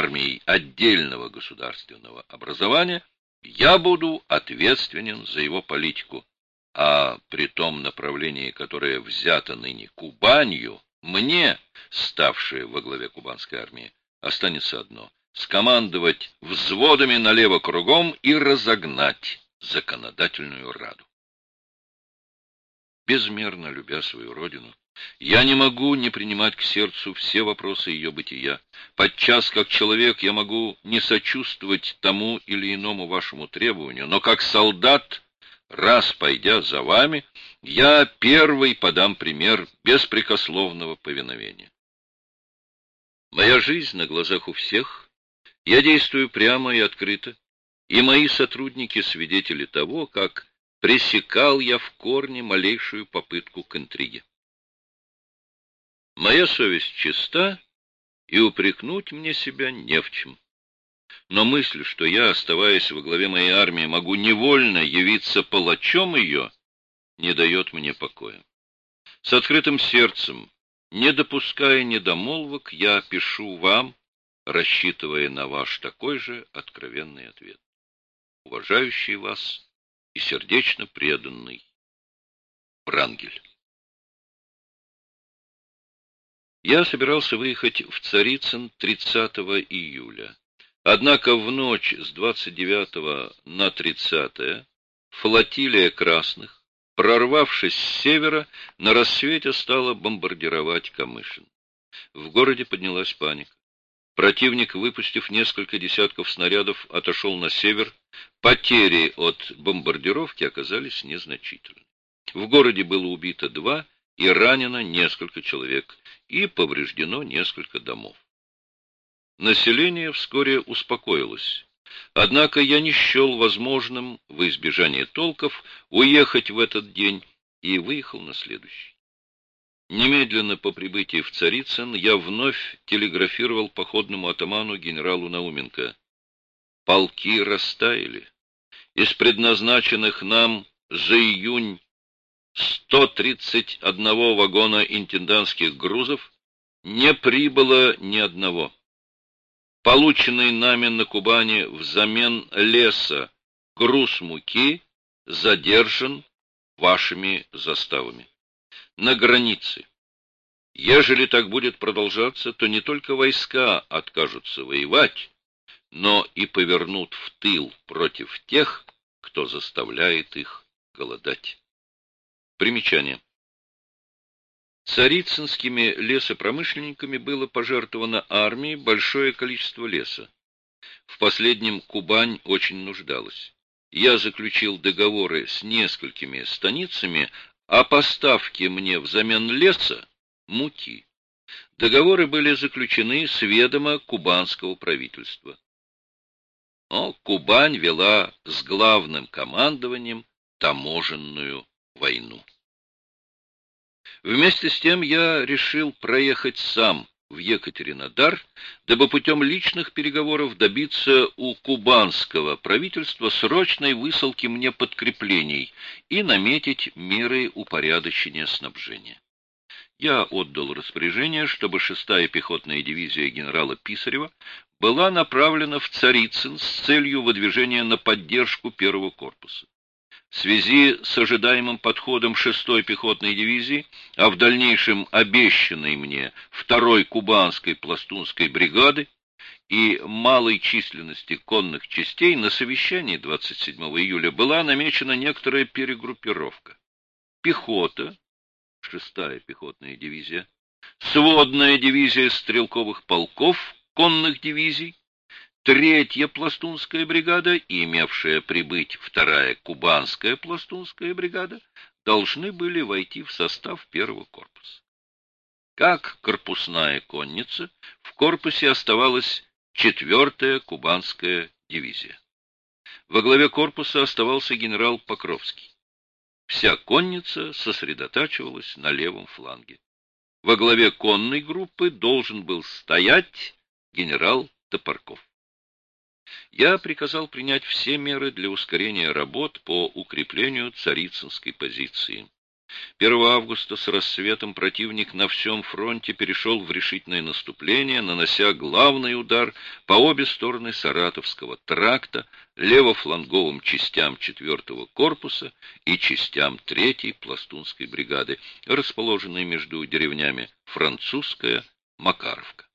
армией отдельного государственного образования, я буду ответственен за его политику, а при том направлении, которое взято ныне Кубанью, мне, ставшее во главе кубанской армии, останется одно — скомандовать взводами налево кругом и разогнать законодательную раду. Безмерно любя свою родину, я не могу не принимать к сердцу все вопросы ее бытия. Подчас, как человек, я могу не сочувствовать тому или иному вашему требованию, но как солдат, раз пойдя за вами, я первый подам пример беспрекословного повиновения. Моя жизнь на глазах у всех, я действую прямо и открыто, и мои сотрудники свидетели того, как пресекал я в корне малейшую попытку к интриге. Моя совесть чиста, и упрекнуть мне себя не в чем. Но мысль, что я, оставаясь во главе моей армии, могу невольно явиться палачом ее, не дает мне покоя. С открытым сердцем, не допуская недомолвок, я пишу вам, рассчитывая на ваш такой же откровенный ответ. Уважающий вас и сердечно преданный Брангель. Я собирался выехать в Царицын 30 июля. Однако в ночь с 29 на 30 флотилия красных, прорвавшись с севера, на рассвете стала бомбардировать Камышин. В городе поднялась паника. Противник, выпустив несколько десятков снарядов, отошел на север. Потери от бомбардировки оказались незначительны. В городе было убито два и ранено несколько человек, и повреждено несколько домов. Население вскоре успокоилось. Однако я не счел возможным, во избежание толков, уехать в этот день и выехал на следующий. Немедленно по прибытии в Царицын я вновь телеграфировал походному атаману генералу Науменко. Полки растаяли. Из предназначенных нам за июнь 131 вагона интендантских грузов не прибыло ни одного. Полученный нами на Кубани взамен леса груз муки задержан вашими заставами. На границе. Ежели так будет продолжаться, то не только войска откажутся воевать, но и повернут в тыл против тех, кто заставляет их голодать. Примечание. Царицынскими лесопромышленниками было пожертвовано армии большое количество леса. В последнем Кубань очень нуждалась. Я заключил договоры с несколькими станицами о поставке мне взамен леса муки. Договоры были заключены с ведома кубанского правительства. Но Кубань вела с главным командованием таможенную войну. Вместе с тем я решил проехать сам в Екатеринодар, дабы путем личных переговоров добиться у кубанского правительства срочной высылки мне подкреплений и наметить меры упорядочения снабжения. Я отдал распоряжение, чтобы шестая пехотная дивизия генерала Писарева была направлена в Царицын с целью выдвижения на поддержку первого корпуса. В связи с ожидаемым подходом 6-й пехотной дивизии, а в дальнейшем обещанной мне 2-й кубанской пластунской бригады и малой численности конных частей, на совещании 27 июля была намечена некоторая перегруппировка. Пехота, 6-я пехотная дивизия, сводная дивизия стрелковых полков, конных дивизий, третья пластунская бригада и имевшая прибыть вторая кубанская пластунская бригада должны были войти в состав первого корпуса. Как корпусная конница, в корпусе оставалась четвертая кубанская дивизия. Во главе корпуса оставался генерал Покровский. Вся конница сосредотачивалась на левом фланге. Во главе конной группы должен был стоять генерал Топорков я приказал принять все меры для ускорения работ по укреплению царицынской позиции. 1 августа с рассветом противник на всем фронте перешел в решительное наступление, нанося главный удар по обе стороны Саратовского тракта, левофланговым частям 4-го корпуса и частям 3-й пластунской бригады, расположенной между деревнями Французская, Макаровка.